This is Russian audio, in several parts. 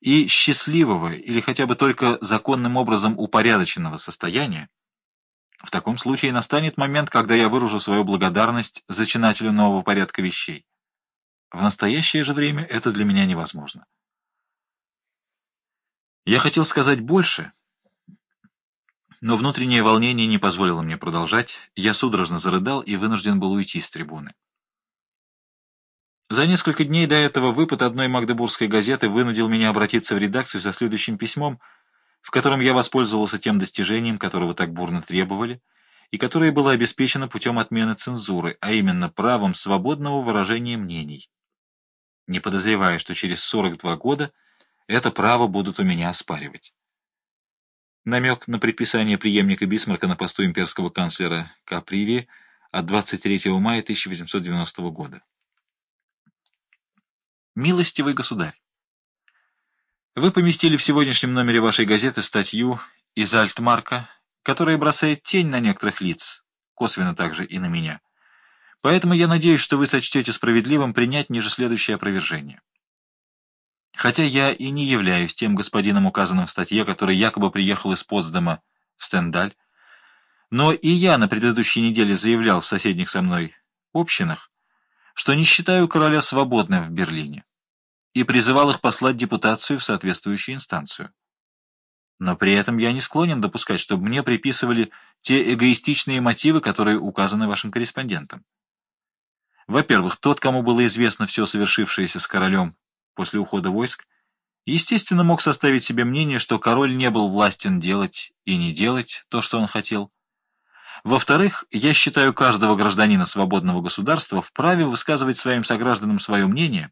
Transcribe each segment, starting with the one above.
и счастливого или хотя бы только законным образом упорядоченного состояния, в таком случае настанет момент, когда я выражу свою благодарность зачинателю нового порядка вещей. В настоящее же время это для меня невозможно. Я хотел сказать больше, но внутреннее волнение не позволило мне продолжать. Я судорожно зарыдал и вынужден был уйти с трибуны. За несколько дней до этого выпад одной магдебургской газеты вынудил меня обратиться в редакцию со следующим письмом, в котором я воспользовался тем достижением, которого так бурно требовали, и которое было обеспечено путем отмены цензуры, а именно правом свободного выражения мнений. Не подозревая, что через 42 года это право будут у меня оспаривать. Намек на предписание преемника Бисмарка на посту имперского канцлера Каприви от 23 мая 1890 года. Милостивый государь, вы поместили в сегодняшнем номере вашей газеты статью из Альтмарка, которая бросает тень на некоторых лиц, косвенно также и на меня. Поэтому я надеюсь, что вы сочтете справедливым принять ниже следующее опровержение. Хотя я и не являюсь тем господином, указанным в статье, который якобы приехал из Потсдама Стендаль, но и я на предыдущей неделе заявлял в соседних со мной общинах, что не считаю короля свободным в Берлине и призывал их послать депутацию в соответствующую инстанцию. Но при этом я не склонен допускать, чтобы мне приписывали те эгоистичные мотивы, которые указаны вашим корреспондентам. Во-первых, тот, кому было известно все совершившееся с королем после ухода войск, естественно, мог составить себе мнение, что король не был властен делать и не делать то, что он хотел. Во-вторых, я считаю каждого гражданина свободного государства вправе высказывать своим согражданам свое мнение,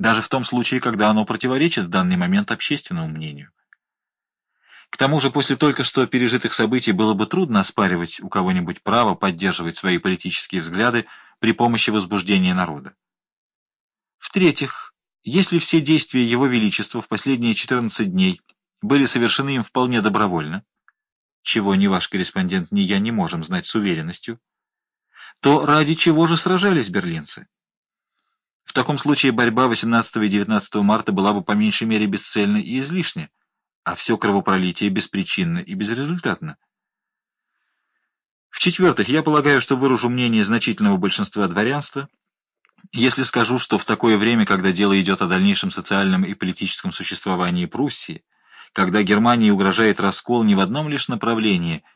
даже в том случае, когда оно противоречит в данный момент общественному мнению. К тому же, после только что пережитых событий было бы трудно оспаривать у кого-нибудь право поддерживать свои политические взгляды при помощи возбуждения народа. В-третьих, если все действия Его Величества в последние 14 дней были совершены им вполне добровольно, чего ни ваш корреспондент, ни я не можем знать с уверенностью, то ради чего же сражались берлинцы? В таком случае борьба 18 и 19 марта была бы по меньшей мере бесцельна и излишня, а все кровопролитие беспричинно и безрезультатно. В-четвертых, я полагаю, что выражу мнение значительного большинства дворянства, если скажу, что в такое время, когда дело идет о дальнейшем социальном и политическом существовании Пруссии, когда Германии угрожает раскол не в одном лишь направлении –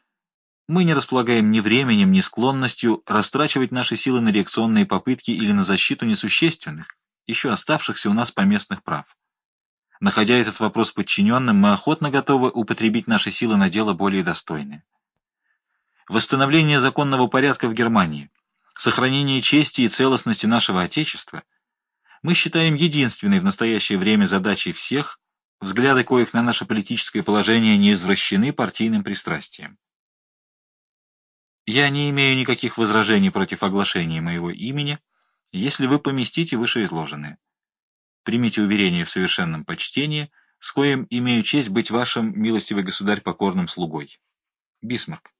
мы не располагаем ни временем, ни склонностью растрачивать наши силы на реакционные попытки или на защиту несущественных, еще оставшихся у нас поместных прав. Находя этот вопрос подчиненным, мы охотно готовы употребить наши силы на дело более достойное. Восстановление законного порядка в Германии, сохранение чести и целостности нашего Отечества мы считаем единственной в настоящее время задачей всех, взгляды коих на наше политическое положение не извращены партийным пристрастием. Я не имею никаких возражений против оглашения моего имени, если вы поместите вышеизложенное. Примите уверение в совершенном почтении, с коим имею честь быть вашим, милостивый государь, покорным слугой. Бисмарк.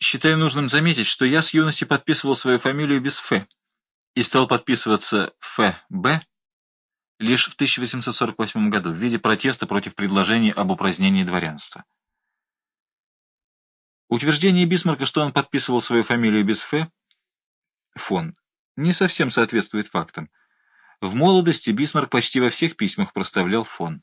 Считаю нужным заметить, что я с юности подписывал свою фамилию без «Ф» и стал подписываться «Ф.Б.» лишь в 1848 году в виде протеста против предложений об упразднении дворянства. Утверждение Бисмарка, что он подписывал свою фамилию без «Ф» фон, не совсем соответствует фактам. В молодости Бисмарк почти во всех письмах проставлял фон.